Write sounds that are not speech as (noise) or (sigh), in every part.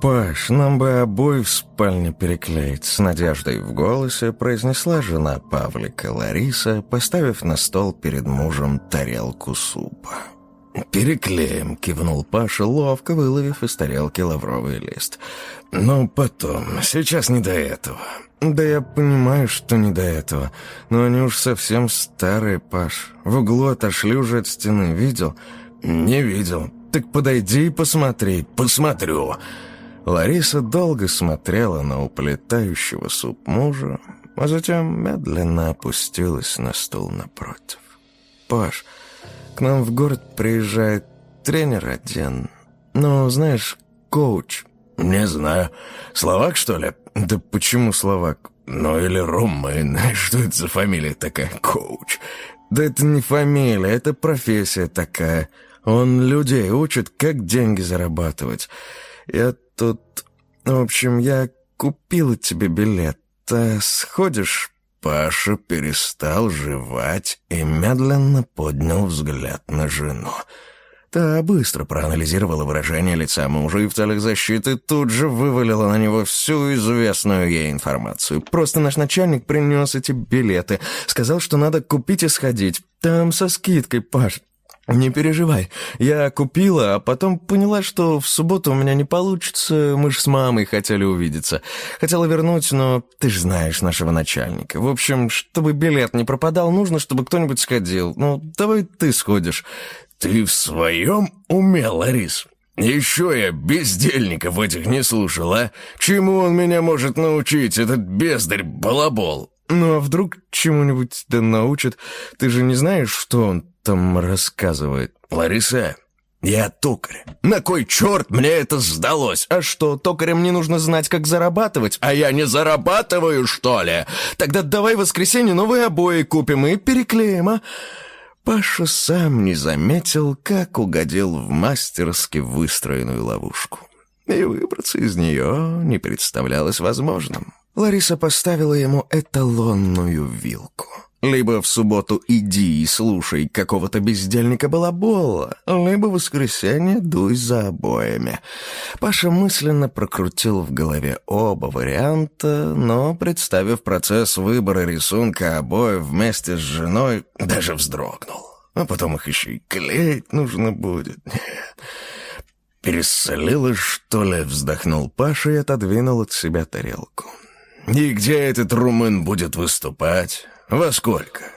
«Паш, нам бы обои в спальне переклеить», — с надеждой в голосе произнесла жена Павлика Лариса, поставив на стол перед мужем тарелку супа. «Переклеим», — кивнул Паша, ловко выловив из тарелки лавровый лист. «Но потом, сейчас не до этого». «Да я понимаю, что не до этого, но они уж совсем старые, Паш. В углу отошли уже от стены, видел?» «Не видел. Так подойди и посмотри». «Посмотрю». Лариса долго смотрела на уплетающего суп мужа, а затем медленно опустилась на стул напротив. «Паш, к нам в город приезжает тренер один. Ну, знаешь, коуч». «Не знаю. Словак, что ли?» «Да почему словак?» «Ну или румын. (laughs) Что это за фамилия такая? Коуч?» «Да это не фамилия, это профессия такая. Он людей учит, как деньги зарабатывать. Я тут... В общем, я купила тебе билет. А сходишь?» Паша перестал жевать и медленно поднял взгляд на жену. Та быстро проанализировала выражение лица мужа и в целях защиты тут же вывалила на него всю известную ей информацию. «Просто наш начальник принес эти билеты. Сказал, что надо купить и сходить. Там со скидкой, Паш. «Не переживай. Я купила, а потом поняла, что в субботу у меня не получится. Мы ж с мамой хотели увидеться. Хотела вернуть, но ты ж знаешь нашего начальника. В общем, чтобы билет не пропадал, нужно, чтобы кто-нибудь сходил. Ну, давай ты сходишь». «Ты в своем уме, Ларис? Еще я бездельников этих не слушал, а? Чему он меня может научить, этот бездарь-балабол?» «Ну, а вдруг чему-нибудь да научит? Ты же не знаешь, что он там рассказывает?» «Лариса, я токарь. На кой черт мне это сдалось? А что, токарям не нужно знать, как зарабатывать? А я не зарабатываю, что ли? Тогда давай в воскресенье новые обои купим и переклеим, а?» Паша сам не заметил, как угодил в мастерски выстроенную ловушку. И выбраться из нее не представлялось возможным. Лариса поставила ему эталонную вилку. Либо в субботу иди и слушай какого-то бездельника балабола, либо в воскресенье дуй за обоями. Паша мысленно прокрутил в голове оба варианта, но, представив процесс выбора рисунка обоев вместе с женой, даже вздрогнул. А потом их еще и клеить нужно будет. Нет. (laughs) «Пересолилось, что ли?» — вздохнул Паша и отодвинул от себя тарелку. «И где этот румын будет выступать?» «Во сколько?»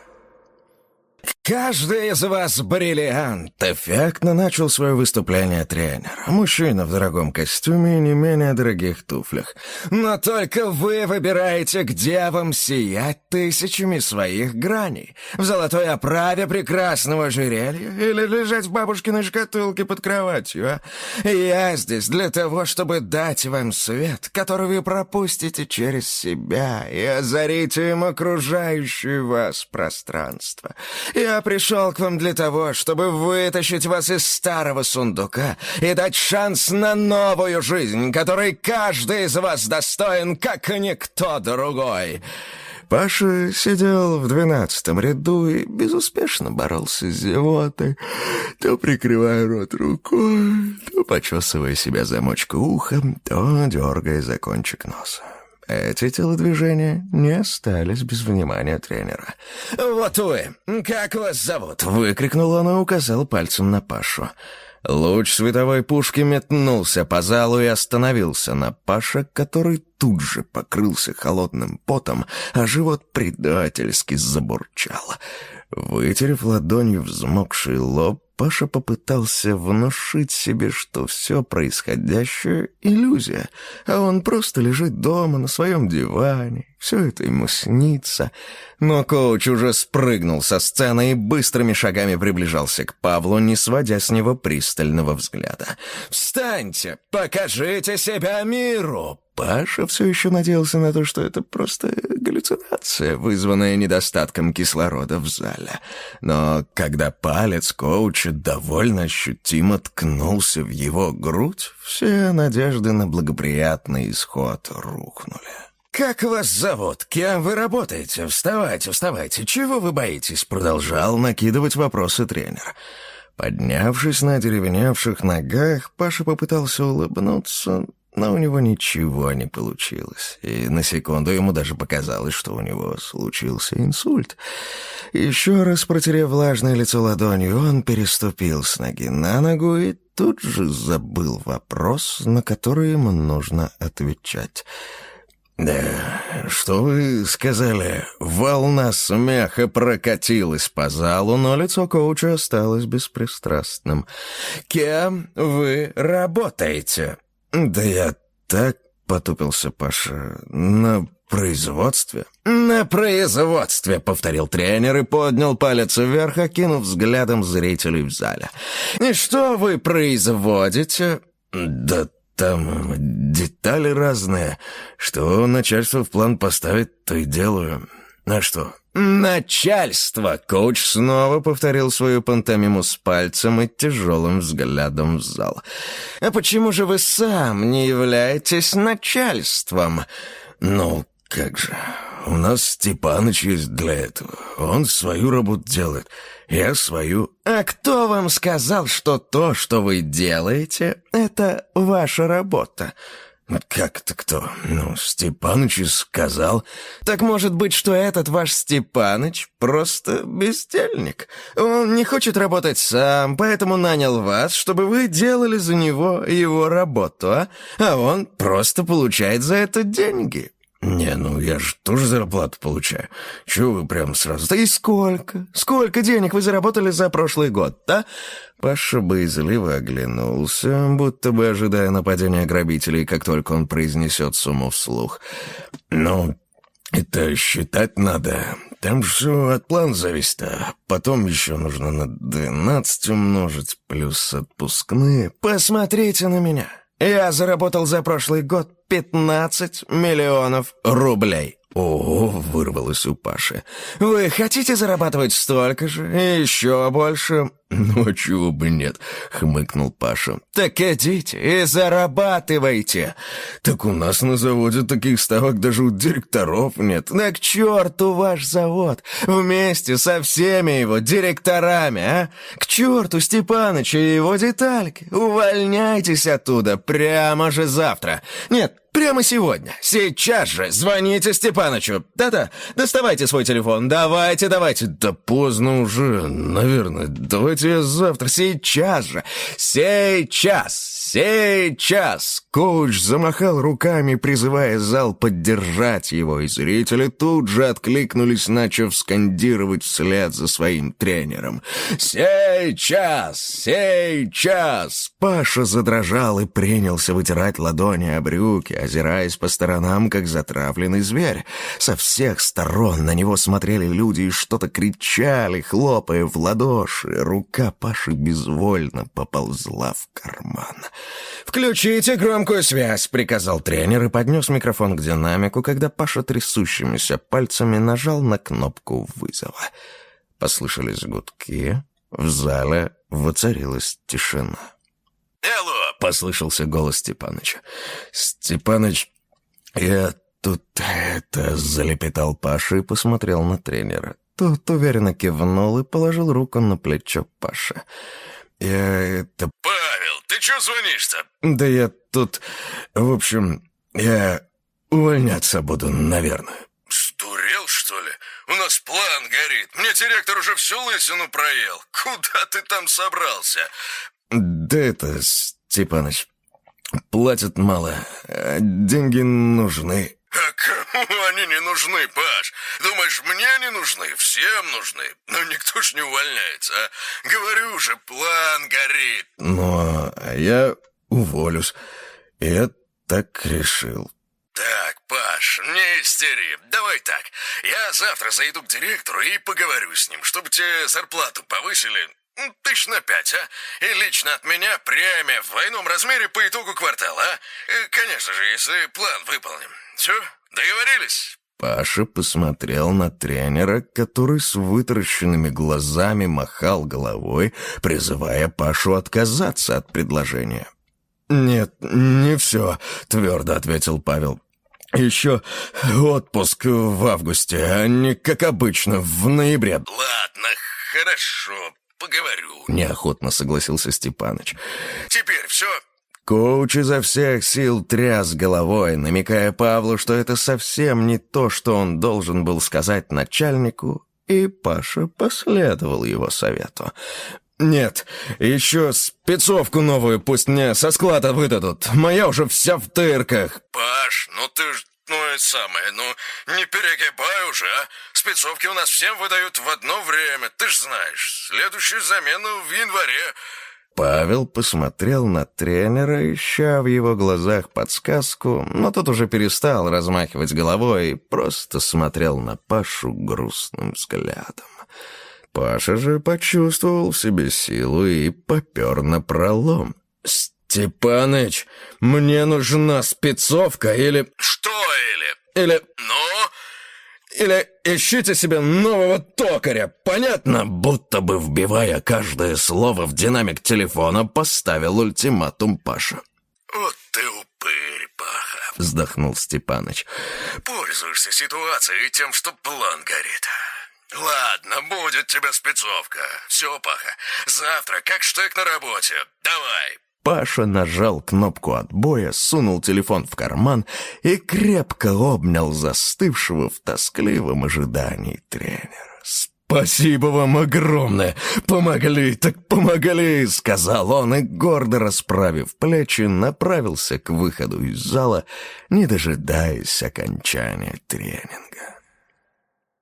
«Каждый из вас бриллиант!» Эффектно начал свое выступление тренер. Мужчина в дорогом костюме и не менее дорогих туфлях. «Но только вы выбираете, где вам сиять тысячами своих граней. В золотой оправе прекрасного ожерелья или лежать в бабушкиной шкатулке под кроватью, а? Я здесь для того, чтобы дать вам свет, который вы пропустите через себя и озарите им окружающее вас пространство. Я пришел к вам для того, чтобы вытащить вас из старого сундука и дать шанс на новую жизнь, которой каждый из вас достоин, как и никто другой». Паша сидел в двенадцатом ряду и безуспешно боролся с зевотой, то прикрывая рот рукой, то почесывая себя замочку ухом, то дергая за кончик носа. Эти телодвижения не остались без внимания тренера. «Вот вы! Как вас зовут?» — выкрикнул он и указал пальцем на Пашу. Луч световой пушки метнулся по залу и остановился на Паше, который тут же покрылся холодным потом, а живот предательски забурчал. Вытерев ладонью взмокший лоб, Паша попытался внушить себе, что все происходящее — иллюзия, а он просто лежит дома на своем диване, все это ему снится. Но коуч уже спрыгнул со сцены и быстрыми шагами приближался к Павлу, не сводя с него пристального взгляда. «Встаньте! Покажите себя миру!» Паша все еще надеялся на то, что это просто галлюцинация, вызванная недостатком кислорода в зале. Но когда палец коуча довольно ощутимо ткнулся в его грудь, все надежды на благоприятный исход рухнули. «Как вас зовут? Кем вы работаете? Вставайте, вставайте. Чего вы боитесь?» Продолжал накидывать вопросы тренер. Поднявшись на деревеневших ногах, Паша попытался улыбнуться, Но у него ничего не получилось, и на секунду ему даже показалось, что у него случился инсульт. Еще раз протерев влажное лицо ладонью, он переступил с ноги на ногу и тут же забыл вопрос, на который ему нужно отвечать. «Да, что вы сказали? Волна смеха прокатилась по залу, но лицо коуча осталось беспристрастным. Кем вы работаете?» «Да я так...» — потупился Паша. «На производстве?» «На производстве», — повторил тренер и поднял палец вверх, окинув взглядом зрителей в зале. «И что вы производите?» «Да там детали разные. Что начальство в план поставит, то и делаю. А что, «Начальство!» — коуч снова повторил свою пантомиму с пальцем и тяжелым взглядом в зал. «А почему же вы сам не являетесь начальством?» «Ну, как же, у нас Степаныч есть для этого. Он свою работу делает, я свою». «А кто вам сказал, что то, что вы делаете, это ваша работа?» «Как это кто? Ну, Степаныч сказал. Так может быть, что этот ваш Степаныч просто бездельник? Он не хочет работать сам, поэтому нанял вас, чтобы вы делали за него его работу, а? А он просто получает за это деньги». «Не, ну я же тоже зарплату получаю. Чего вы прям сразу?» «Да и сколько? Сколько денег вы заработали за прошлый год, да?» Паша боязливо оглянулся, будто бы ожидая нападения грабителей, как только он произнесет сумму вслух. «Ну, это считать надо. Там же все от плана зависит, а потом еще нужно на двенадцать умножить, плюс отпускные. Посмотрите на меня. Я заработал за прошлый год пятнадцать миллионов рублей. «Ого!» — вырвалось у Паши. «Вы хотите зарабатывать столько же? И еще больше?» «Ну, чего бы нет?» — хмыкнул Паша. «Так идите и зарабатывайте!» «Так у нас на заводе таких ставок даже у директоров нет». «Да к черту ваш завод! Вместе со всеми его директорами, а! К черту Степаныча и его детальки! Увольняйтесь оттуда прямо же завтра! Нет, Прямо сегодня, сейчас же, звоните Степанычу. Да-да, доставайте свой телефон, давайте, давайте. Да поздно уже, наверное, давайте я завтра, сейчас же, сейчас, сейчас. Коуч замахал руками, призывая зал поддержать его, и зрители тут же откликнулись, начав скандировать вслед за своим тренером. «Сейчас! Сейчас!» Паша задрожал и принялся вытирать ладони о брюки, озираясь по сторонам, как затравленный зверь. Со всех сторон на него смотрели люди и что-то кричали, хлопая в ладоши. Рука Паши безвольно поползла в карман. «Включите громкую связь», — приказал тренер и поднес микрофон к динамику, когда Паша трясущимися пальцами нажал на кнопку вызова. Послышались гудки. В зале воцарилась тишина. «Алло!» — послышался голос Степаныча. «Степаныч, я тут это...» — залепетал Паша и посмотрел на тренера. Тот уверенно кивнул и положил руку на плечо Паша. «Я это...» «Павел, ты чё звонишь-то?» «Да я тут... В общем, я увольняться буду, наверное». «Сдурел, что ли? У нас план горит. Мне директор уже всю лысину проел. Куда ты там собрался?» «Да это, Степаныч, платят мало, а деньги нужны». «А кому они не нужны, Паш? Думаешь, мне не нужны? Всем нужны. Но никто ж не увольняется, а? Говорю же, план горит». «Ну, а я уволюсь. Я так решил». «Так, Паш, не истери. Давай так. Я завтра зайду к директору и поговорю с ним, чтобы тебе зарплату повысили Тысяч на пять, а? И лично от меня премия в двойном размере по итогу квартала, а? И, конечно же, если план выполним. Все, договорились?» Паша посмотрел на тренера, который с вытаращенными глазами махал головой, призывая Пашу отказаться от предложения. «Нет, не все», — твердо ответил Павел. «Еще отпуск в августе, а не как обычно, в ноябре». «Ладно, хорошо, поговорю», — неохотно согласился Степаныч. «Теперь все Коуч изо всех сил тряс головой, намекая Павлу, что это совсем не то, что он должен был сказать начальнику, и Паша последовал его совету. «Нет, еще спецовку новую пусть мне со склада выдадут. Моя уже вся в тырках». «Паш, ну ты ж, ну и самое, ну не перегибай уже, а? Спецовки у нас всем выдают в одно время, ты ж знаешь. Следующую замену в январе». Павел посмотрел на тренера, ища в его глазах подсказку, но тот уже перестал размахивать головой и просто смотрел на Пашу грустным взглядом. Паша же почувствовал в себе силу и попер на пролом. «Степаныч, мне нужна спецовка или...» «Что или?» «Или...» «Ну?» Или ищите себе нового токаря, понятно? Будто бы вбивая каждое слово в динамик телефона, поставил ультиматум Паша. «Вот ты упырь, Паха!» — вздохнул Степаныч. «Пользуешься ситуацией тем, что план горит. Ладно, будет тебе спецовка. Все, Паха, завтра как штык на работе. Давай, Паша нажал кнопку отбоя, сунул телефон в карман и крепко обнял застывшего в тоскливом ожидании тренера. «Спасибо вам огромное! Помогли, так помогли!» — сказал он и, гордо расправив плечи, направился к выходу из зала, не дожидаясь окончания тренинга.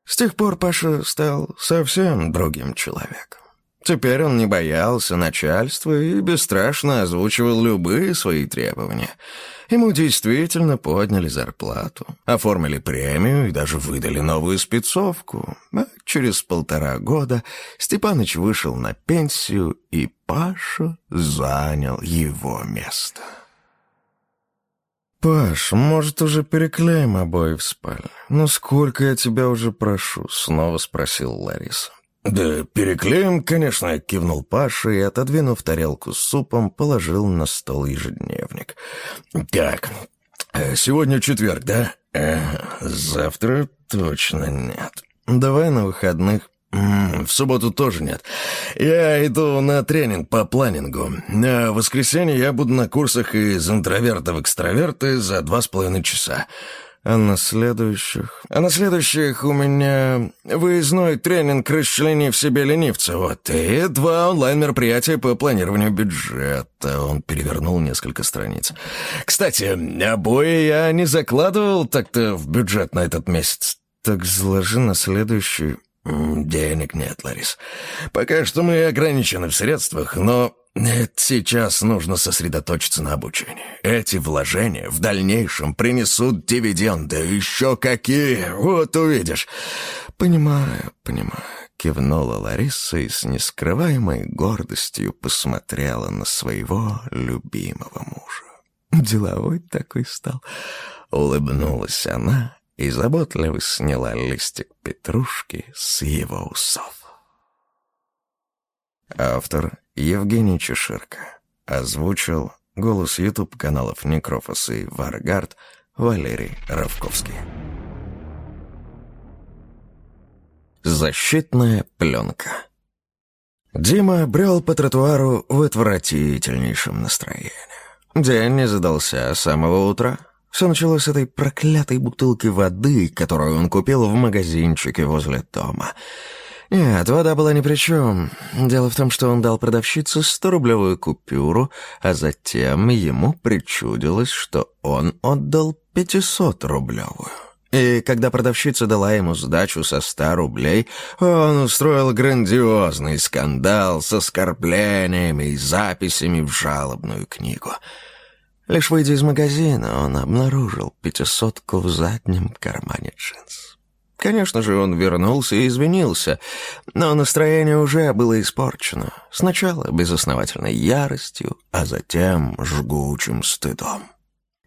С тех пор Паша стал совсем другим человеком. Теперь он не боялся начальства и бесстрашно озвучивал любые свои требования. Ему действительно подняли зарплату, оформили премию и даже выдали новую спецовку. А через полтора года Степаныч вышел на пенсию, и Паша занял его место. «Паш, может, уже переклеим обои в спальне? Ну сколько я тебя уже прошу?» — снова спросил Лариса. «Да переклеим, конечно», — кивнул Паша и, отодвинув тарелку с супом, положил на стол ежедневник. «Так, э, сегодня четверг, да? Э, завтра точно нет. Давай на выходных». «В субботу тоже нет. Я иду на тренинг по планингу. А в воскресенье я буду на курсах из интроверта в экстраверты за два с половиной часа. А на следующих... А на следующих у меня выездной тренинг «Расчленив себе ленивца». Вот, и два онлайн-мероприятия по планированию бюджета. Он перевернул несколько страниц. Кстати, обои я не закладывал так-то в бюджет на этот месяц. Так заложи на следующий... «Денег нет, Ларис. Пока что мы ограничены в средствах, но нет, сейчас нужно сосредоточиться на обучении. Эти вложения в дальнейшем принесут дивиденды. Еще какие! Вот увидишь». «Понимаю, понимаю», — кивнула Лариса и с нескрываемой гордостью посмотрела на своего любимого мужа. Деловой такой стал. Улыбнулась она и заботливо сняла листик петрушки с его усов. Автор Евгений Чеширко. Озвучил голос YouTube-каналов Некрофос и Варгард Валерий Равковский. Защитная пленка. Дима брел по тротуару в отвратительнейшем настроении. День не задался с самого утра. Все началось с этой проклятой бутылки воды, которую он купил в магазинчике возле дома. Нет, вода была ни при чем. Дело в том, что он дал продавщице 100-рублевую купюру, а затем ему причудилось, что он отдал 500-рублевую. И когда продавщица дала ему сдачу со ста рублей, он устроил грандиозный скандал с оскорблениями и записями в жалобную книгу — Лишь выйдя из магазина, он обнаружил пятисотку в заднем кармане джинс. Конечно же, он вернулся и извинился, но настроение уже было испорчено. Сначала безосновательной яростью, а затем жгучим стыдом.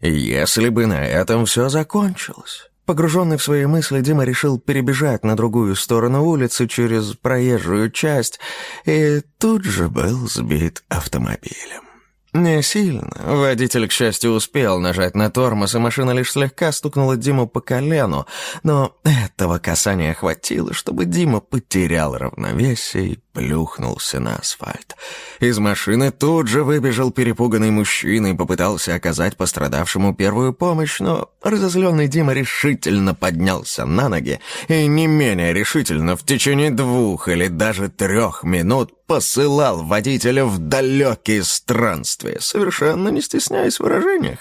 Если бы на этом все закончилось... Погруженный в свои мысли, Дима решил перебежать на другую сторону улицы через проезжую часть и тут же был сбит автомобилем. Не сильно. Водитель, к счастью, успел нажать на тормоз, и машина лишь слегка стукнула Диму по колену, но этого касания хватило, чтобы Дима потерял равновесие и плюхнулся на асфальт. Из машины тут же выбежал перепуганный мужчина и попытался оказать пострадавшему первую помощь, но разозленный Дима решительно поднялся на ноги и не менее решительно в течение двух или даже трех минут посылал водителя в далекие странствия, совершенно не стесняясь в выражениях,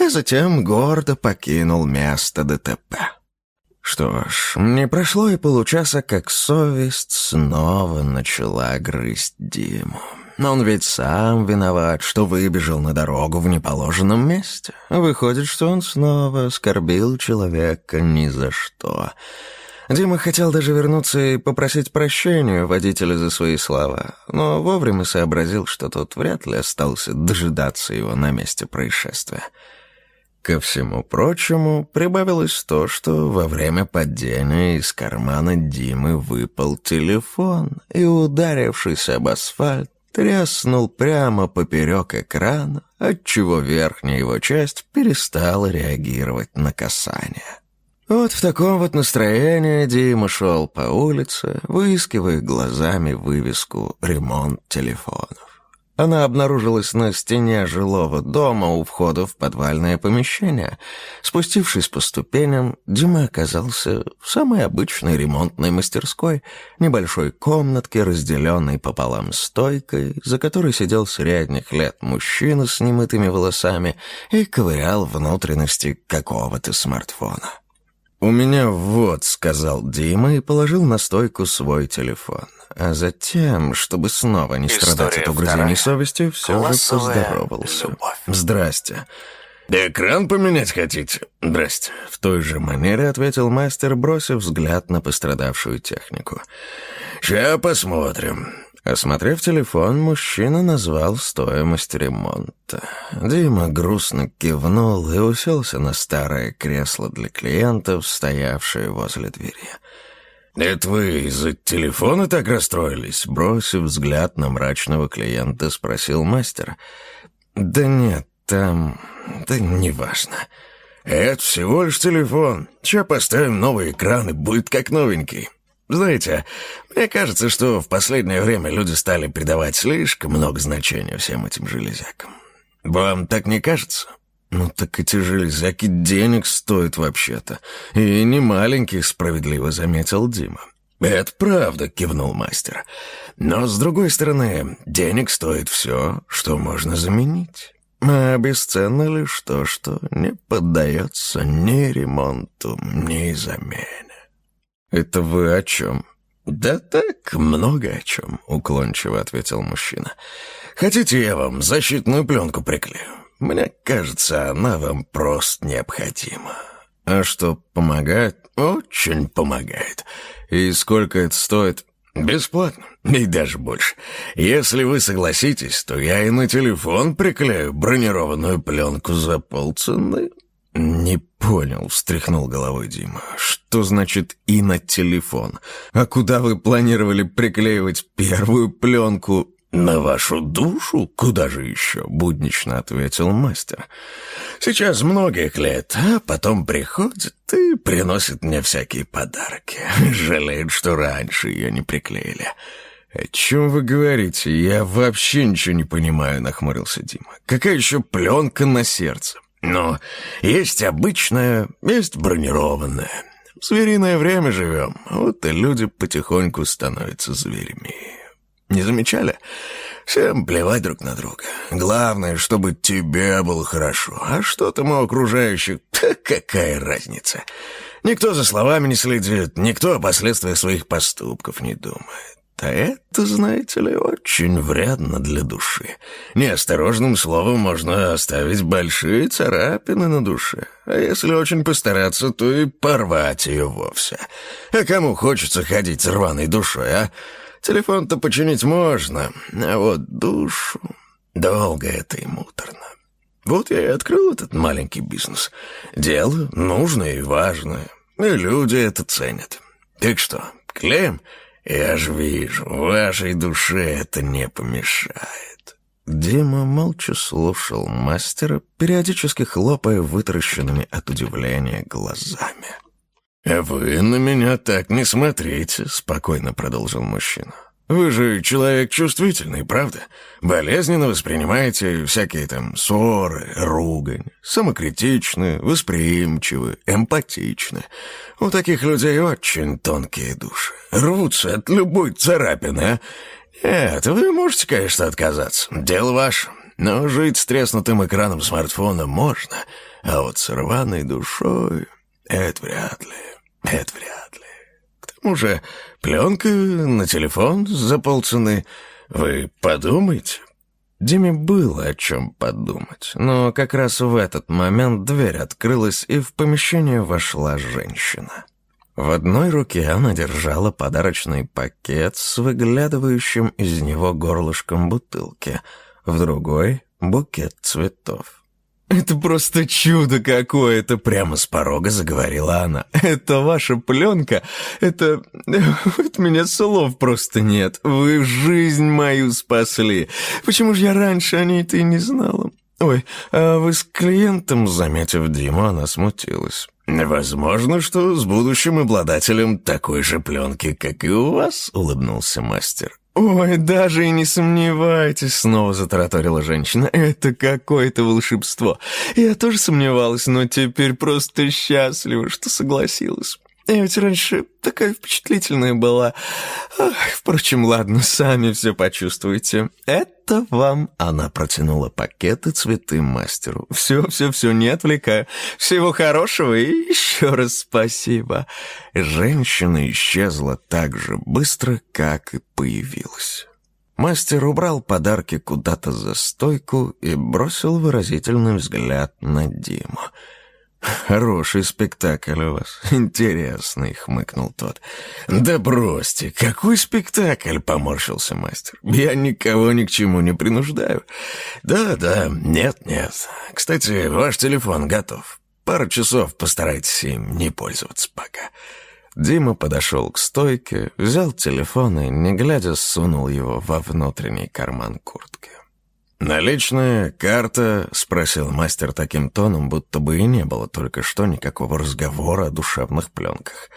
и затем гордо покинул место ДТП. Что ж, не прошло и получаса, как совесть снова начала грызть Диму. Но он ведь сам виноват, что выбежал на дорогу в неположенном месте. Выходит, что он снова оскорбил человека ни за что. Дима хотел даже вернуться и попросить прощения водителя за свои слова, но вовремя сообразил, что тот вряд ли остался дожидаться его на месте происшествия. Ко всему прочему, прибавилось то, что во время падения из кармана Димы выпал телефон и, ударившись об асфальт, тряснул прямо поперек экрана, отчего верхняя его часть перестала реагировать на касание. Вот в таком вот настроении Дима шел по улице, выискивая глазами вывеску «Ремонт телефонов». Она обнаружилась на стене жилого дома у входа в подвальное помещение. Спустившись по ступеням, Дима оказался в самой обычной ремонтной мастерской, небольшой комнатке, разделенной пополам стойкой, за которой сидел средних лет мужчина с немытыми волосами и ковырял внутренности какого-то смартфона. «У меня вот», — сказал Дима и положил на стойку свой телефон. А затем, чтобы снова не История страдать от угрызений совести, все же поздоровался. Любовь. «Здрасте». «Экран поменять хотите?» «Здрасте». В той же манере ответил мастер, бросив взгляд на пострадавшую технику. «Ща посмотрим. Осмотрев телефон, мужчина назвал стоимость ремонта. Дима грустно кивнул и уселся на старое кресло для клиентов, стоявшее возле двери. «Это вы из-за телефона так расстроились?» Бросив взгляд на мрачного клиента, спросил мастер. «Да нет, там... да неважно». «Это всего лишь телефон. Сейчас поставим новый экран, и будет как новенький». Знаете, мне кажется, что в последнее время люди стали придавать слишком много значения всем этим железякам. Вам так не кажется? Ну так эти железяки денег стоят вообще-то. И не маленьких, справедливо заметил Дима. «Это правда», — кивнул мастер. «Но, с другой стороны, денег стоит все, что можно заменить. А бесценно лишь то, что не поддается ни ремонту, ни замене. «Это вы о чем?» «Да так, много о чем», — уклончиво ответил мужчина. «Хотите, я вам защитную пленку приклею? Мне кажется, она вам просто необходима». «А что, помогает?» «Очень помогает. И сколько это стоит?» «Бесплатно, и даже больше. Если вы согласитесь, то я и на телефон приклею бронированную пленку за полцены». «Не понял», — встряхнул головой Дима. «Что значит «и на телефон»? А куда вы планировали приклеивать первую пленку?» «На вашу душу? Куда же еще?» — буднично ответил мастер. «Сейчас многие клеят, а потом приходят и приносят мне всякие подарки. (laughs) Жалеют, что раньше ее не приклеили». «О чем вы говорите? Я вообще ничего не понимаю», — нахмурился Дима. «Какая еще пленка на сердце?» Но есть обычное, есть бронированное. В звериное время живем, вот и люди потихоньку становятся зверями. Не замечали? Всем плевать друг на друга. Главное, чтобы тебе было хорошо. А что там у окружающих? Да какая разница? Никто за словами не следит, никто о последствиях своих поступков не думает. А это, знаете ли, очень вредно для души. Неосторожным словом можно оставить большие царапины на душе. А если очень постараться, то и порвать ее вовсе. А кому хочется ходить с рваной душой, а? Телефон-то починить можно, а вот душу... Долго это и муторно. Вот я и открыл этот маленький бизнес. Дело нужное и важное, и люди это ценят. Так что, клеим? «Я ж вижу, вашей душе это не помешает». Дима молча слушал мастера, периодически хлопая вытаращенными от удивления глазами. «А вы на меня так не смотрите», — спокойно продолжил мужчина. Вы же человек чувствительный, правда? Болезненно воспринимаете всякие там ссоры, ругань, самокритичны, восприимчивы, эмпатичны. У таких людей очень тонкие души. Рвутся от любой царапины, а? Нет, вы можете, конечно, отказаться. Дело ваше. Но жить с треснутым экраном смартфона можно, а вот с рваной душой — это вряд ли, это вряд ли. К тому же пленка на телефон за полцены. Вы подумайте. Диме было о чем подумать, но как раз в этот момент дверь открылась, и в помещение вошла женщина. В одной руке она держала подарочный пакет с выглядывающим из него горлышком бутылки — в другой — букет цветов. «Это просто чудо какое-то!» — прямо с порога заговорила она. «Это ваша пленка? Это... от меня слов просто нет. Вы жизнь мою спасли. Почему же я раньше о ней-то и не знала? Ой, а вы с клиентом, заметив Диму, она смутилась. «Возможно, что с будущим обладателем такой же пленки, как и у вас», — улыбнулся мастер. «Ой, даже и не сомневайтесь», — снова затараторила женщина. «Это какое-то волшебство. Я тоже сомневалась, но теперь просто счастлива, что согласилась. Я ведь раньше такая впечатлительная была. Ах, впрочем, ладно, сами все почувствуете. Это вам...» Она протянула пакеты цветы мастеру. «Все, все, все, не отвлекаю. Всего хорошего и еще раз спасибо». Женщина исчезла так же быстро, как и появилась. Мастер убрал подарки куда-то за стойку и бросил выразительный взгляд на Диму. «Хороший спектакль у вас, интересный», — хмыкнул тот. «Да бросьте, какой спектакль?» — поморщился мастер. «Я никого ни к чему не принуждаю. Да-да, нет-нет. Кстати, ваш телефон готов. Пару часов постарайтесь им не пользоваться пока». Дима подошел к стойке, взял телефон и, не глядя, сунул его во внутренний карман куртки. «Наличная карта?» — спросил мастер таким тоном, будто бы и не было только что никакого разговора о душевных пленках.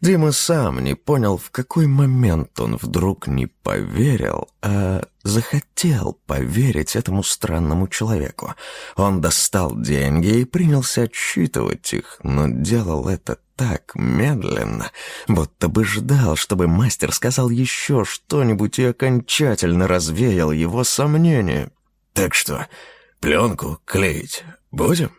Дима сам не понял, в какой момент он вдруг не поверил, а захотел поверить этому странному человеку. Он достал деньги и принялся отсчитывать их, но делал это так медленно, будто бы ждал, чтобы мастер сказал еще что-нибудь и окончательно развеял его сомнения. Так что, пленку клеить будем?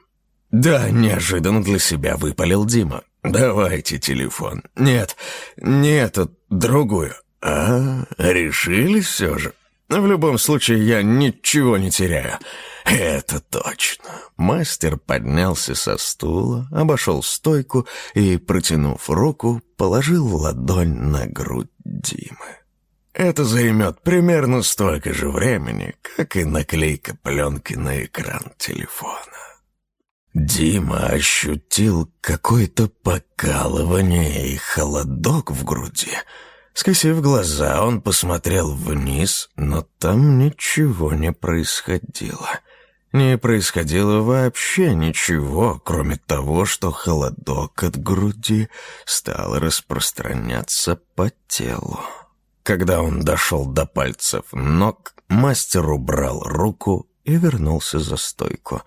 Да, неожиданно для себя выпалил Дима. Давайте телефон. Нет, нет, другую. А, решили все же? В любом случае, я ничего не теряю. Это точно. Мастер поднялся со стула, обошел стойку и, протянув руку, положил ладонь на грудь Димы. Это займет примерно столько же времени, как и наклейка пленки на экран телефона. Дима ощутил какое-то покалывание и холодок в груди. Скосив глаза, он посмотрел вниз, но там ничего не происходило. Не происходило вообще ничего, кроме того, что холодок от груди стал распространяться по телу. Когда он дошел до пальцев ног, мастер убрал руку и вернулся за стойку.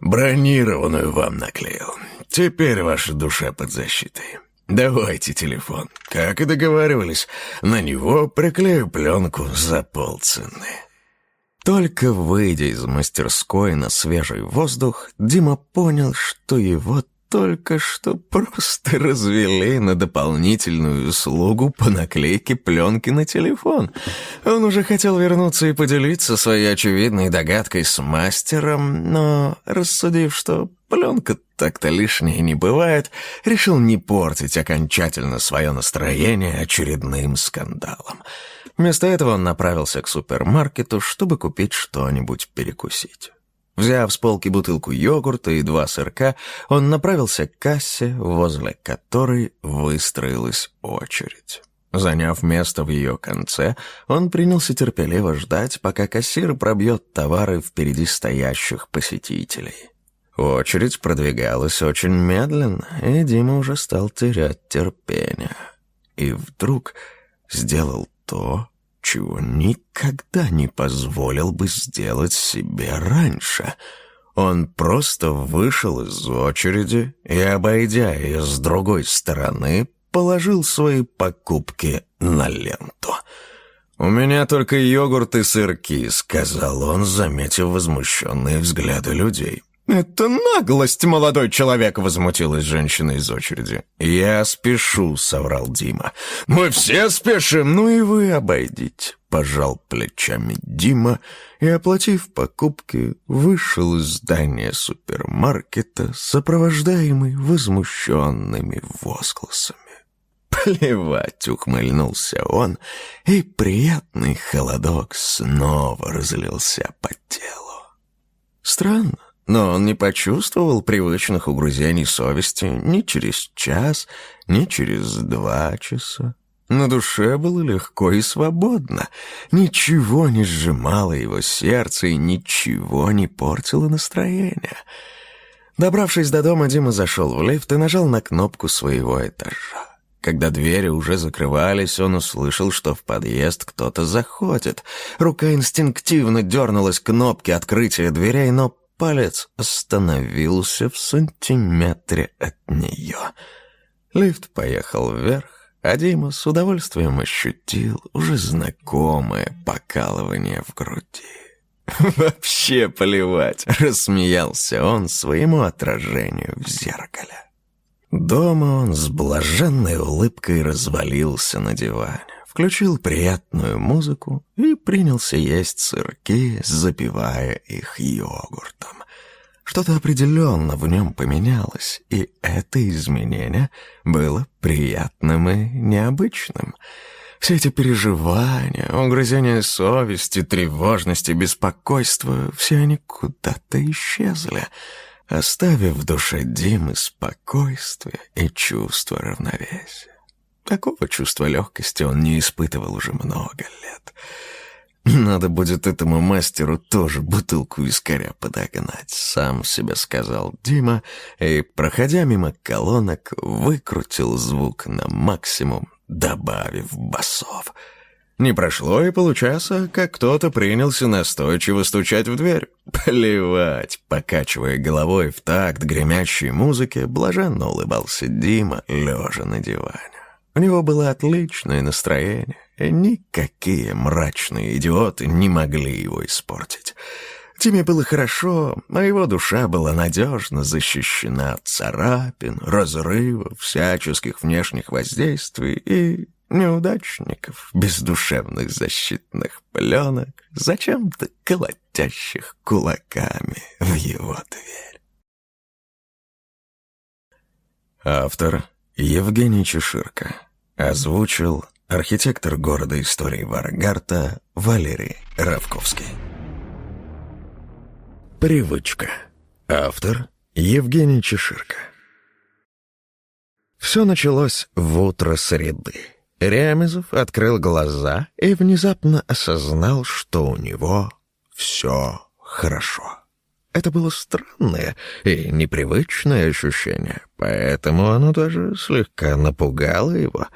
«Бронированную вам наклеил. Теперь ваша душа под защитой. Давайте телефон. Как и договаривались, на него приклею пленку за полцены». Только выйдя из мастерской на свежий воздух, Дима понял, что его только что просто развели на дополнительную услугу по наклейке пленки на телефон. Он уже хотел вернуться и поделиться своей очевидной догадкой с мастером, но, рассудив, что пленка так-то лишней не бывает, решил не портить окончательно свое настроение очередным скандалом. Вместо этого он направился к супермаркету, чтобы купить что-нибудь перекусить. Взяв с полки бутылку йогурта и два сырка, он направился к кассе, возле которой выстроилась очередь. Заняв место в ее конце, он принялся терпеливо ждать, пока кассир пробьет товары впереди стоящих посетителей. Очередь продвигалась очень медленно, и Дима уже стал терять терпение. И вдруг сделал то, чего никогда не позволил бы сделать себе раньше. Он просто вышел из очереди и, обойдя ее с другой стороны, положил свои покупки на ленту. «У меня только йогурт и сырки», — сказал он, заметив возмущенные взгляды людей. «Это наглость, молодой человек!» — возмутилась женщина из очереди. «Я спешу», — соврал Дима. «Мы все спешим, ну и вы обойдите», — пожал плечами Дима и, оплатив покупки, вышел из здания супермаркета, сопровождаемый возмущенными возгласами. «Плевать!» — ухмыльнулся он, и приятный холодок снова разлился по телу. Странно. Но он не почувствовал привычных угрызений совести ни через час, ни через два часа. На душе было легко и свободно. Ничего не сжимало его сердце и ничего не портило настроение. Добравшись до дома, Дима зашел в лифт и нажал на кнопку своего этажа. Когда двери уже закрывались, он услышал, что в подъезд кто-то заходит. Рука инстинктивно дернулась к кнопке открытия дверей, но палец остановился в сантиметре от нее. Лифт поехал вверх, а Дима с удовольствием ощутил уже знакомое покалывание в груди. (laughs) «Вообще плевать!» — рассмеялся он своему отражению в зеркале. Дома он с блаженной улыбкой развалился на диване включил приятную музыку и принялся есть сырки, запивая их йогуртом. Что-то определенно в нем поменялось, и это изменение было приятным и необычным. Все эти переживания, угрызения совести, тревожности, беспокойства, все они куда-то исчезли, оставив в душе Димы спокойствие и чувство равновесия. Такого чувства легкости он не испытывал уже много лет. (clears throat) «Надо будет этому мастеру тоже бутылку вискаря подогнать», — сам себе сказал Дима, и, проходя мимо колонок, выкрутил звук на максимум, добавив басов. Не прошло и получаса, как кто-то принялся настойчиво стучать в дверь. Плевать, покачивая головой в такт гремящей музыки, блаженно улыбался Дима, лежа на диване. У него было отличное настроение, и никакие мрачные идиоты не могли его испортить. Тиме было хорошо, а его душа была надежно защищена от царапин, разрывов, всяческих внешних воздействий и неудачников, бездушевных защитных пленок, зачем-то колотящих кулаками в его дверь. Автор Евгений Чеширка Озвучил архитектор города истории Варгарта Валерий Равковский. Привычка. Автор Евгений Чеширка. Все началось в утро среды. Ремезов открыл глаза и внезапно осознал, что у него все хорошо. Это было странное и непривычное ощущение, поэтому оно даже слегка напугало его.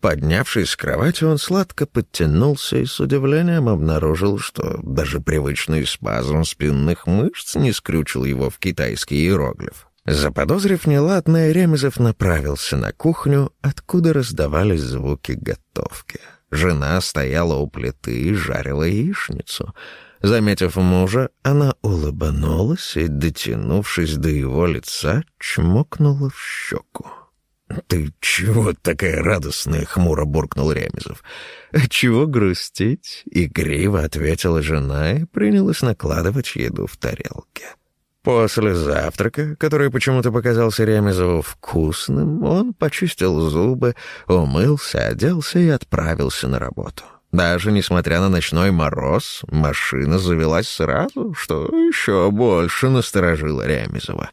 Поднявшись с кровати, он сладко подтянулся и с удивлением обнаружил, что даже привычный спазм спинных мышц не скрючил его в китайский иероглиф. Заподозрив неладное, Ремезов направился на кухню, откуда раздавались звуки готовки. Жена стояла у плиты и жарила яичницу — Заметив мужа, она улыбнулась и, дотянувшись до его лица, чмокнула в щеку. «Ты чего такая радостная?» — хмуро буркнул Ремезов. «Чего грустить?» — игриво ответила жена и принялась накладывать еду в тарелки. После завтрака, который почему-то показался Ремезову вкусным, он почистил зубы, умылся, оделся и отправился на работу. Даже несмотря на ночной мороз, машина завелась сразу, что еще больше насторожило Ремезова.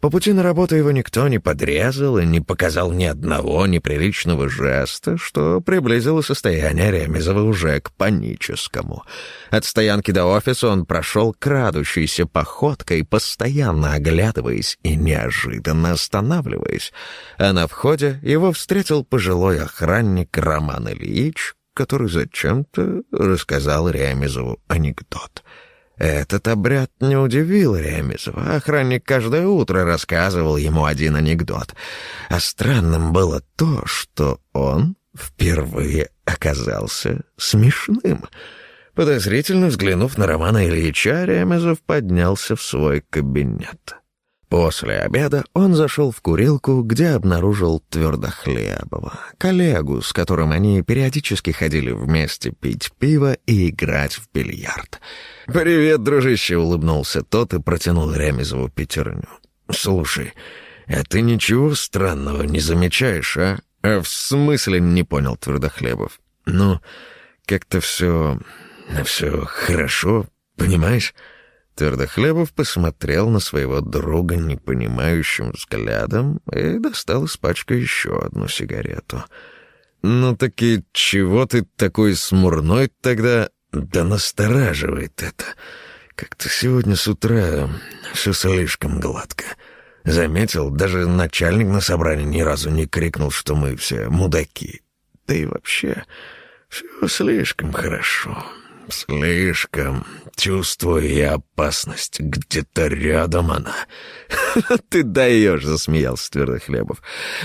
По пути на работу его никто не подрезал и не показал ни одного неприличного жеста, что приблизило состояние Ремезова уже к паническому. От стоянки до офиса он прошел крадущейся походкой, постоянно оглядываясь и неожиданно останавливаясь. А на входе его встретил пожилой охранник Роман Ильич, который зачем-то рассказал Ремезову анекдот. Этот обряд не удивил Ремезова. Охранник каждое утро рассказывал ему один анекдот. А странным было то, что он впервые оказался смешным. Подозрительно взглянув на Романа Ильича, Ремезов поднялся в свой кабинет. После обеда он зашел в курилку, где обнаружил Твердохлебова, коллегу, с которым они периодически ходили вместе пить пиво и играть в бильярд. «Привет, дружище!» — улыбнулся тот и протянул Ремезову пятерню. «Слушай, а ты ничего странного не замечаешь, а?» «А в смысле?» — не понял Твердохлебов. «Ну, как-то все... все хорошо, понимаешь?» Твердохлебов посмотрел на своего друга непонимающим взглядом и достал из пачка еще одну сигарету. «Ну таки чего ты такой смурной тогда?» «Да настораживает это. Как-то сегодня с утра все слишком гладко. Заметил, даже начальник на собрании ни разу не крикнул, что мы все мудаки. Да и вообще, все слишком хорошо». «Слишком. Чувствую я опасность. Где-то рядом она». (laughs) «Ты даешь», — засмеялся Твердохлебов.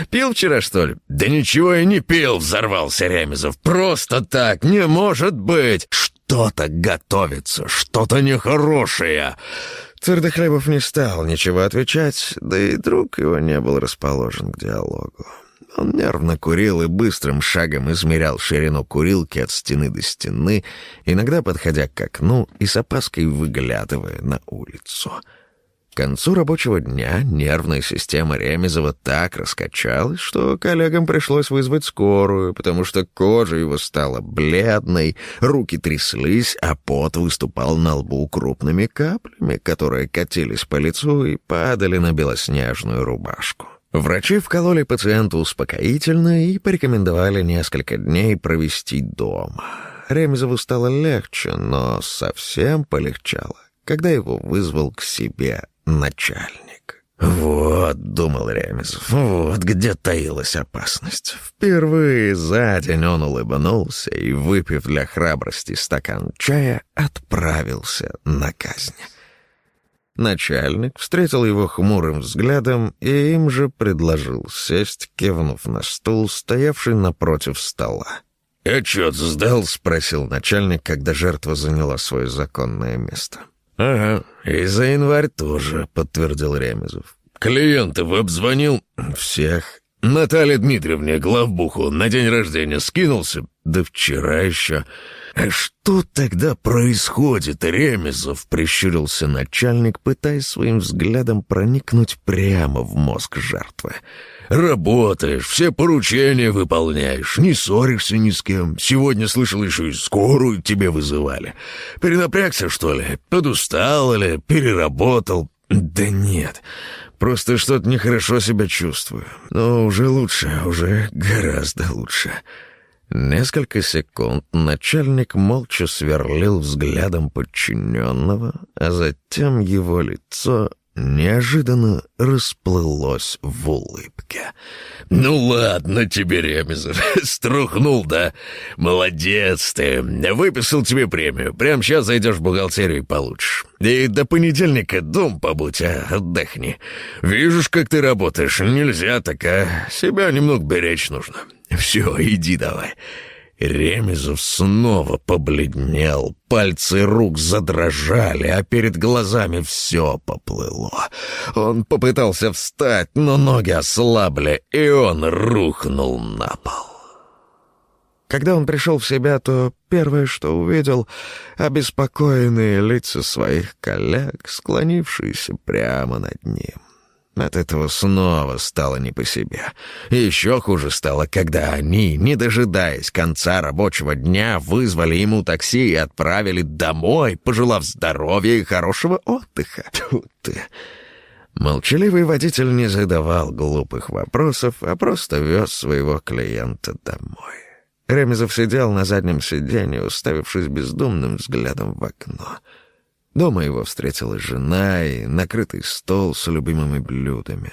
«Пил вчера, что ли?» «Да ничего я не пил», — взорвался Ремезов. «Просто так. Не может быть. Что-то готовится, что-то нехорошее». Твердохлебов не стал ничего отвечать, да и друг его не был расположен к диалогу. Он нервно курил и быстрым шагом измерял ширину курилки от стены до стены, иногда подходя к окну и с опаской выглядывая на улицу. К концу рабочего дня нервная система Ремезова так раскачалась, что коллегам пришлось вызвать скорую, потому что кожа его стала бледной, руки тряслись, а пот выступал на лбу крупными каплями, которые катились по лицу и падали на белоснежную рубашку. Врачи вкололи пациенту успокоительно и порекомендовали несколько дней провести дома. Ремезову стало легче, но совсем полегчало, когда его вызвал к себе начальник. «Вот», — думал Ремезов, — «вот где таилась опасность». Впервые за день он улыбнулся и, выпив для храбрости стакан чая, отправился на казнь. Начальник встретил его хмурым взглядом и им же предложил сесть, кивнув на стул, стоявший напротив стола. «Отчет сдал?» — спросил начальник, когда жертва заняла свое законное место. «Ага, и за январь тоже», — подтвердил Ремезов. «Клиентов обзвонил?» «Всех». «Наталье Дмитриевне главбуху на день рождения скинулся?» «Да вчера еще». «А что тогда происходит, Ремезов?» — прищурился начальник, пытаясь своим взглядом проникнуть прямо в мозг жертвы. «Работаешь, все поручения выполняешь, не ссоришься ни с кем. Сегодня слышал еще и скорую тебе вызывали. Перенапрягся, что ли? Подустал или переработал?» «Да нет, просто что-то нехорошо себя чувствую. Но уже лучше, уже гораздо лучше». Несколько секунд начальник молча сверлил взглядом подчиненного, а затем его лицо неожиданно расплылось в улыбке. «Ну ладно тебе, Ремезов, (laughs) струхнул, да? Молодец ты, выписал тебе премию. Прямо сейчас зайдешь в бухгалтерию и получишь. И до понедельника дом побудь, а отдохни. Вижу, как ты работаешь, нельзя так, а себя немного беречь нужно. Все, иди давай». Ремезов снова побледнел, пальцы рук задрожали, а перед глазами все поплыло. Он попытался встать, но ноги ослабли, и он рухнул на пол. Когда он пришел в себя, то первое, что увидел — обеспокоенные лица своих коллег, склонившиеся прямо над ним. От этого снова стало не по себе. И еще хуже стало, когда они, не дожидаясь конца рабочего дня, вызвали ему такси и отправили домой, пожелав здоровья и хорошего отдыха. Тут ты... Молчаливый водитель не задавал глупых вопросов, а просто вез своего клиента домой. Ремезов сидел на заднем сиденье, уставившись бездумным взглядом в окно — Дома его встретила жена и накрытый стол с любимыми блюдами.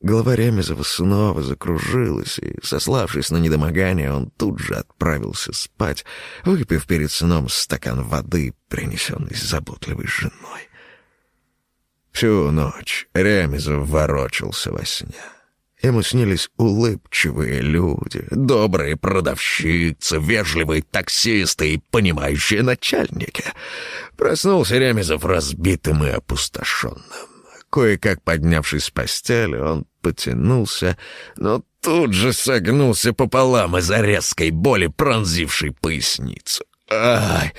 Голова Ремезова снова закружилась, и, сославшись на недомогание, он тут же отправился спать, выпив перед сном стакан воды, принесенный заботливой женой. Всю ночь Ремезов ворочался во сне. Ему снились улыбчивые люди, добрые продавщицы, вежливые таксисты и понимающие начальники. Проснулся Ремезов разбитым и опустошенным. Кое-как поднявшись с постели, он потянулся, но тут же согнулся пополам из-за резкой боли, пронзившей поясницу. Ай!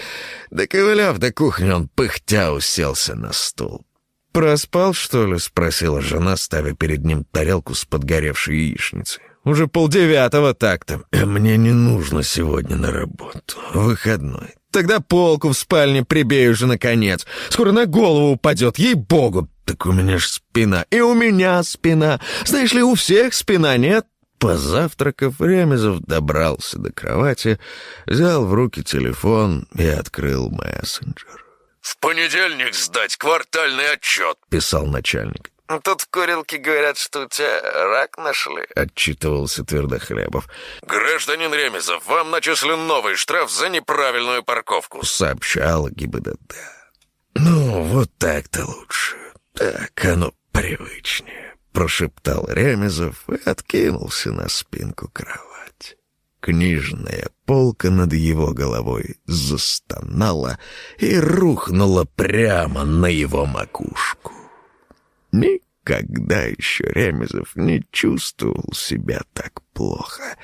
Доковыляв до кухни, он пыхтя уселся на стул. «Проспал, что ли?» — спросила жена, ставя перед ним тарелку с подгоревшей яичницей. «Уже полдевятого так-то. (clears throat) Мне не нужно сегодня на работу. Выходной. Тогда полку в спальне прибей уже, наконец. Скоро на голову упадет, ей-богу. Так у меня ж спина. И у меня спина. Знаешь ли, у всех спина, нет?» Позавтракав, Ремезов добрался до кровати, взял в руки телефон и открыл мессенджер. «В понедельник сдать квартальный отчет», — писал начальник. «Тут в курилке говорят, что у тебя рак нашли», — отчитывался Твердохлебов. «Гражданин Ремезов, вам начислен новый штраф за неправильную парковку», — сообщал ГИБДД. «Ну, вот так-то лучше. Так оно привычнее», — прошептал Ремезов и откинулся на спинку кровати. Книжная полка над его головой застонала и рухнула прямо на его макушку. Никогда еще Ремезов не чувствовал себя так плохо.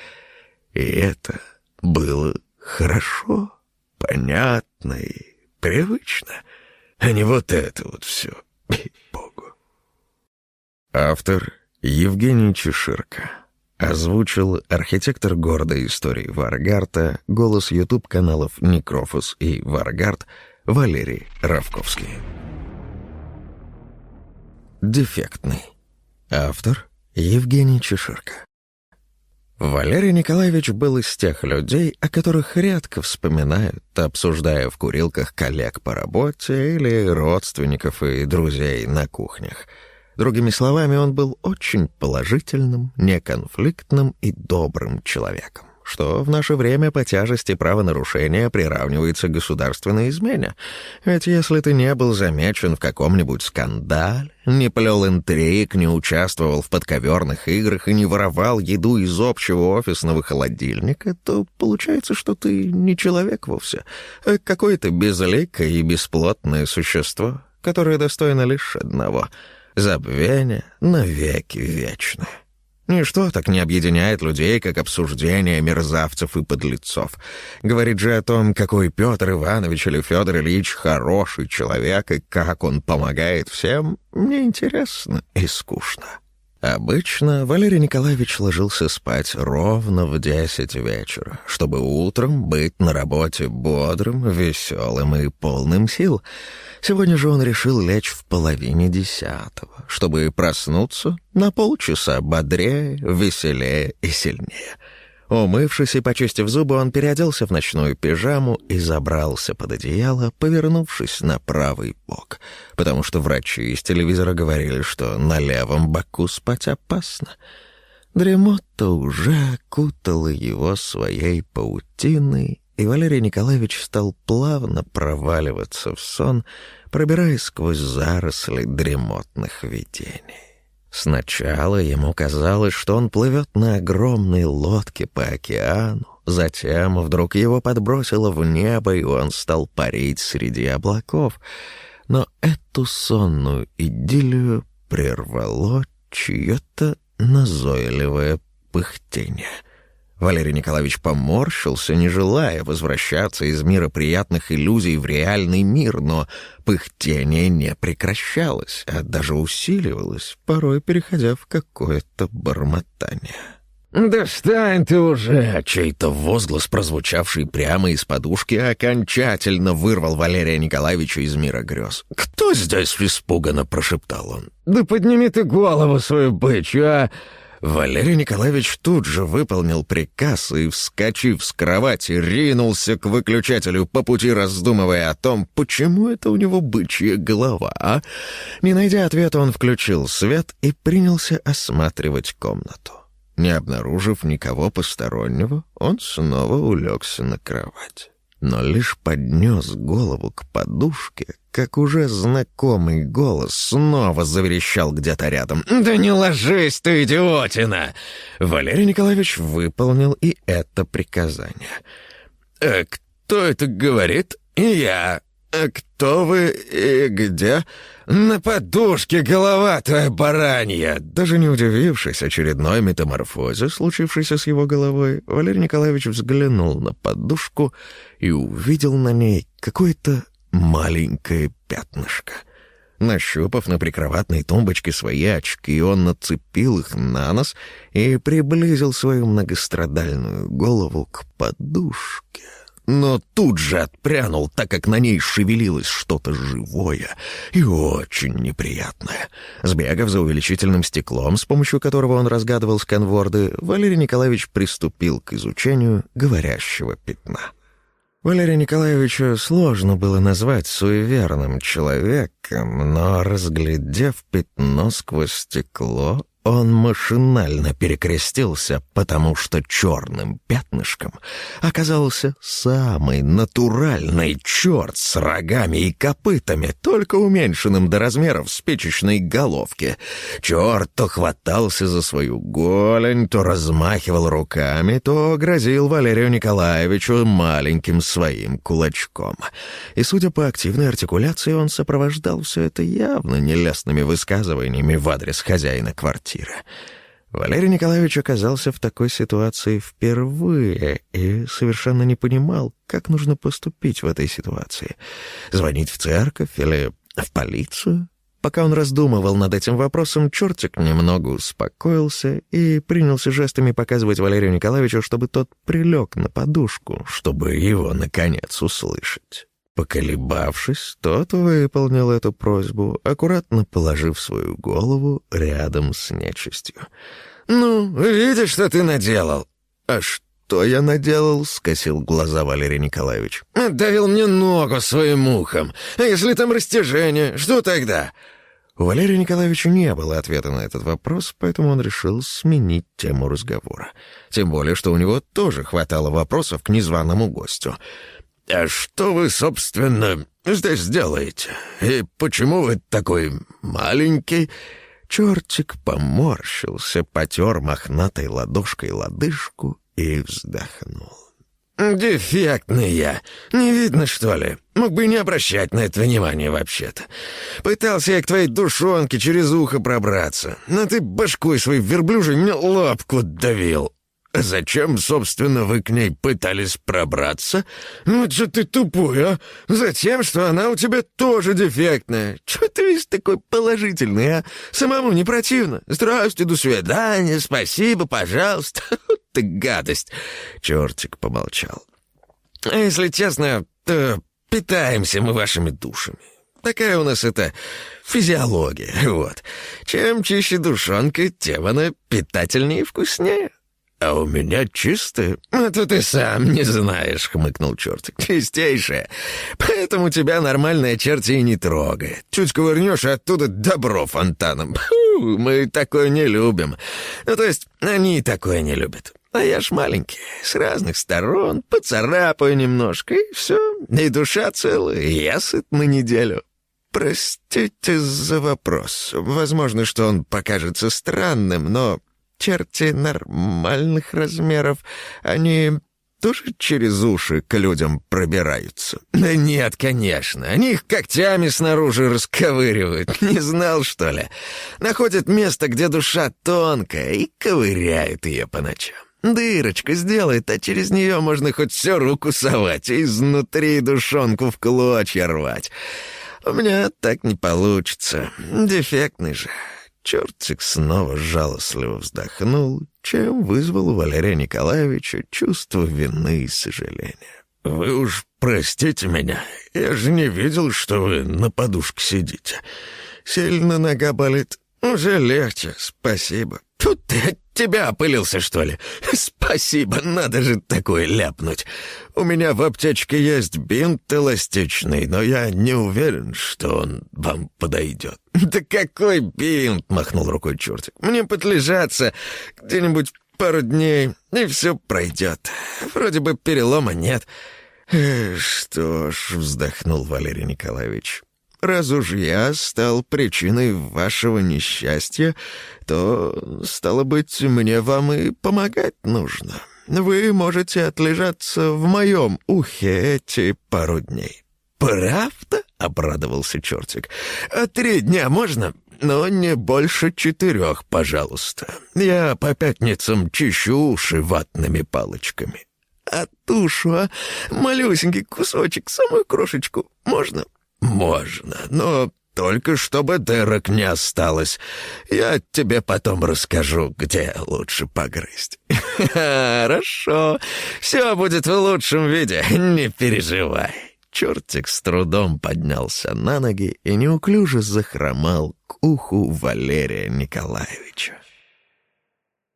И это было хорошо, понятно и привычно, а не вот это вот все, богу. Автор Евгений Чеширко Озвучил архитектор города истории Варгарта, голос ютуб-каналов Некрофос и Варгард Валерий Равковский. Дефектный. Автор Евгений Чеширко. Валерий Николаевич был из тех людей, о которых редко вспоминают, обсуждая в курилках коллег по работе или родственников и друзей на кухнях — Другими словами, он был очень положительным, неконфликтным и добрым человеком, что в наше время по тяжести правонарушения приравнивается к государственной измене. Ведь если ты не был замечен в каком-нибудь скандале, не плел интриг, не участвовал в подковерных играх и не воровал еду из общего офисного холодильника, то получается, что ты не человек вовсе, а какое-то безликое и бесплотное существо, которое достойно лишь одного — забвение навеки вечное. Ничто так не объединяет людей, как обсуждение мерзавцев и подлецов. Говорит же о том, какой Петр Иванович или Федор Ильич хороший человек и как он помогает всем, мне интересно и скучно. Обычно Валерий Николаевич ложился спать ровно в десять вечера, чтобы утром быть на работе бодрым, веселым и полным сил. Сегодня же он решил лечь в половине десятого, чтобы проснуться на полчаса бодрее, веселее и сильнее — Умывшись и почистив зубы, он переоделся в ночную пижаму и забрался под одеяло, повернувшись на правый бок, потому что врачи из телевизора говорили, что на левом боку спать опасно. Дремота уже окутала его своей паутиной, и Валерий Николаевич стал плавно проваливаться в сон, пробираясь сквозь заросли дремотных видений. Сначала ему казалось, что он плывет на огромной лодке по океану, затем вдруг его подбросило в небо, и он стал парить среди облаков. Но эту сонную идиллию прервало чье-то назойливое пыхтение — Валерий Николаевич поморщился, не желая возвращаться из мира приятных иллюзий в реальный мир, но пыхтение не прекращалось, а даже усиливалось, порой переходя в какое-то бормотание. «Да встань ты уже!» Чей-то возглас, прозвучавший прямо из подушки, окончательно вырвал Валерия Николаевича из мира грез. «Кто здесь?» — испуганно прошептал он. «Да подними ты голову свою бычью, а...» Валерий Николаевич тут же выполнил приказ и, вскочив с кровати, ринулся к выключателю, по пути раздумывая о том, почему это у него бычья голова, а? Не найдя ответа, он включил свет и принялся осматривать комнату. Не обнаружив никого постороннего, он снова улегся на кровать но лишь поднес голову к подушке, как уже знакомый голос снова заверещал где-то рядом. «Да не ложись ты, идиотина!» Валерий Николаевич выполнил и это приказание. «Э, «Кто это говорит?» «Я. А кто вы и где?» «На подушке голова твоя баранья!» Даже не удивившись очередной метаморфозе, случившейся с его головой, Валерий Николаевич взглянул на подушку и увидел на ней какое-то маленькое пятнышко. Нащупав на прикроватной тумбочке свои очки, он нацепил их на нос и приблизил свою многострадальную голову к подушке но тут же отпрянул, так как на ней шевелилось что-то живое и очень неприятное. Сбегав за увеличительным стеклом, с помощью которого он разгадывал сканворды, Валерий Николаевич приступил к изучению говорящего пятна. Валерия Николаевича сложно было назвать суеверным человеком, но, разглядев пятно сквозь стекло, он машинально перекрестился, потому что черным пятнышком оказался самый натуральный черт с рогами и копытами, только уменьшенным до размеров спичечной головки. Черт то хватался за свою голень, то размахивал руками, то грозил Валерию Николаевичу маленьким своим кулачком. И, судя по активной артикуляции, он сопровождал все это явно нелестными высказываниями в адрес хозяина квартиры квартира. Валерий Николаевич оказался в такой ситуации впервые и совершенно не понимал, как нужно поступить в этой ситуации. Звонить в церковь или в полицию? Пока он раздумывал над этим вопросом, чертик немного успокоился и принялся жестами показывать Валерию Николаевичу, чтобы тот прилег на подушку, чтобы его, наконец, услышать. Поколебавшись, тот выполнил эту просьбу, аккуратно положив свою голову рядом с нечистью. «Ну, видишь, что ты наделал?» «А что я наделал?» — скосил глаза Валерий Николаевич. «Отдавил мне ногу своим ухом. А если там растяжение, что тогда?» У Валерия Николаевича не было ответа на этот вопрос, поэтому он решил сменить тему разговора. Тем более, что у него тоже хватало вопросов к незваному гостю. «А что вы, собственно, здесь делаете? И почему вы такой маленький?» Чертик поморщился, потер мохнатой ладошкой лодыжку и вздохнул. «Дефектный я. Не видно, что ли? Мог бы не обращать на это внимания вообще-то. Пытался я к твоей душонке через ухо пробраться, но ты башкой своей верблюжей мне лапку давил. «Зачем, собственно, вы к ней пытались пробраться?» «Вот же ты тупой, а! Затем, что она у тебя тоже дефектная. Чего ты весь такой положительный, а? Самому не противно. Здрасте, до свидания, спасибо, пожалуйста. (laughs) ты гадость!» Чертик помолчал. «А если честно, то питаемся мы вашими душами. Такая у нас это физиология, (laughs) вот. Чем чище душонка, тем она питательнее и вкуснее». «А у меня чистая». «Это ты сам не знаешь», — хмыкнул чертик. «Чистейшая. Поэтому тебя нормальная черти и не трогает. Чуть ковырнешь, оттуда добро фонтаном. Фу, мы такое не любим. Ну, то есть они такое не любят. А я ж маленький, с разных сторон, поцарапаю немножко, и все, и душа целая, и я сыт на неделю». «Простите за вопрос. Возможно, что он покажется странным, но черти нормальных размеров, они тоже через уши к людям пробираются? Нет, конечно. Они их когтями снаружи расковыривают. (laughs) Не знал, что ли? Находят место, где душа тонкая, и ковыряют ее по ночам. Дырочку сделает, а через нее можно хоть всю руку совать и изнутри душонку в клочья рвать. У меня так не получится. Дефектный же. Чертик снова жалостливо вздохнул, чем вызвал у Валерия Николаевича чувство вины и сожаления. «Вы уж простите меня, я же не видел, что вы на подушке сидите. Сильно нога болит?» «Уже легче, спасибо. Тут ты от тебя опылился, что ли? Спасибо, надо же такое ляпнуть. У меня в аптечке есть бинт эластичный, но я не уверен, что он вам подойдет. (laughs) Да какой бинт, махнул рукой чертик. Мне подлежаться где-нибудь пару дней, и все пройдет. Вроде бы перелома нет. «Что ж», — вздохнул Валерий Николаевич, Раз уж я стал причиной вашего несчастья, то, стало быть, мне вам и помогать нужно. Вы можете отлежаться в моем ухе эти пару дней». «Правда?» — обрадовался чертик. «А три дня можно?» «Но не больше четырех, пожалуйста. Я по пятницам чищу уши ватными палочками». «А тушу, а? Малюсенький кусочек, самую крошечку, можно?» «Можно, но только чтобы дырок не осталось. Я тебе потом расскажу, где лучше погрызть». (laughs) «Хорошо, все будет в лучшем виде, не переживай». Чертик с трудом поднялся на ноги и неуклюже захромал к уху Валерия Николаевича.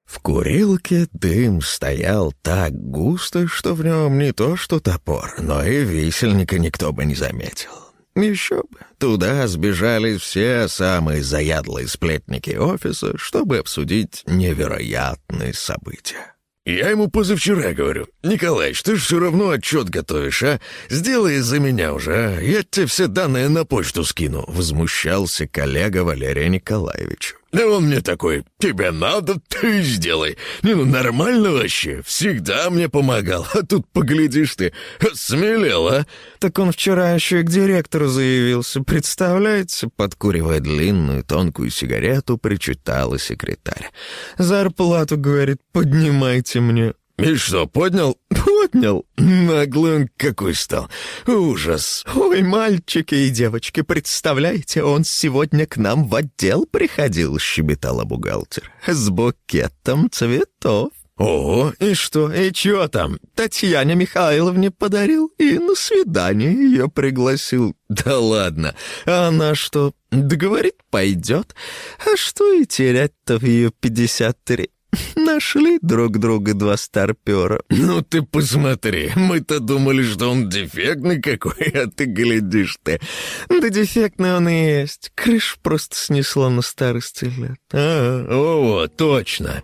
В курилке дым стоял так густо, что в нем не то что топор, но и висельника никто бы не заметил. Еще бы, туда сбежали все самые заядлые сплетники офиса, чтобы обсудить невероятные события. «Я ему позавчера говорю, Николаич, ты же все равно отчет готовишь, а? Сделай за меня уже, а? Я тебе все данные на почту скину», — возмущался коллега Валерия Николаевич. Да он мне такой, тебе надо, ты сделай. Не, ну нормально вообще, всегда мне помогал. А тут, поглядишь ты, смелел, а? Так он вчера еще и к директору заявился, представляете? Подкуривая длинную тонкую сигарету, причитала секретарь. Зарплату, говорит, поднимайте мне. «И что, поднял?» «Поднял. Наглый он какой стал. Ужас. Ой, мальчики и девочки, представляете, он сегодня к нам в отдел приходил», — щебетала бухгалтер. «С букетом цветов». «Ого, и что, и чё там? Татьяне Михайловне подарил и на свидание ее пригласил. Да ладно, а она что, договорит, пойдет? А что и терять-то в ее пятьдесят три?» Нашли друг друга два старпера. Ну ты посмотри, мы-то думали, что он дефектный какой, а ты глядишь ты. Да дефектный он и есть. Крыш просто снесло на старости лет. А, о, точно.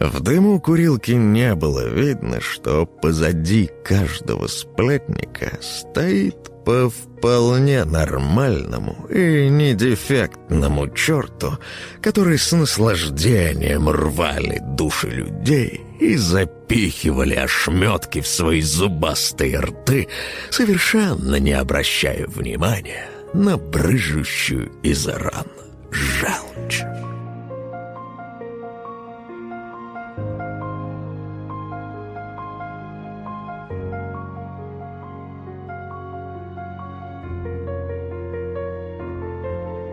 В дыму курилки не было видно, что позади каждого сплетника стоит по вполне нормальному и недефектному черту, который с наслаждением рвали души людей и запихивали ошметки в свои зубастые рты, совершенно не обращая внимания на брыжущую из ран желчь.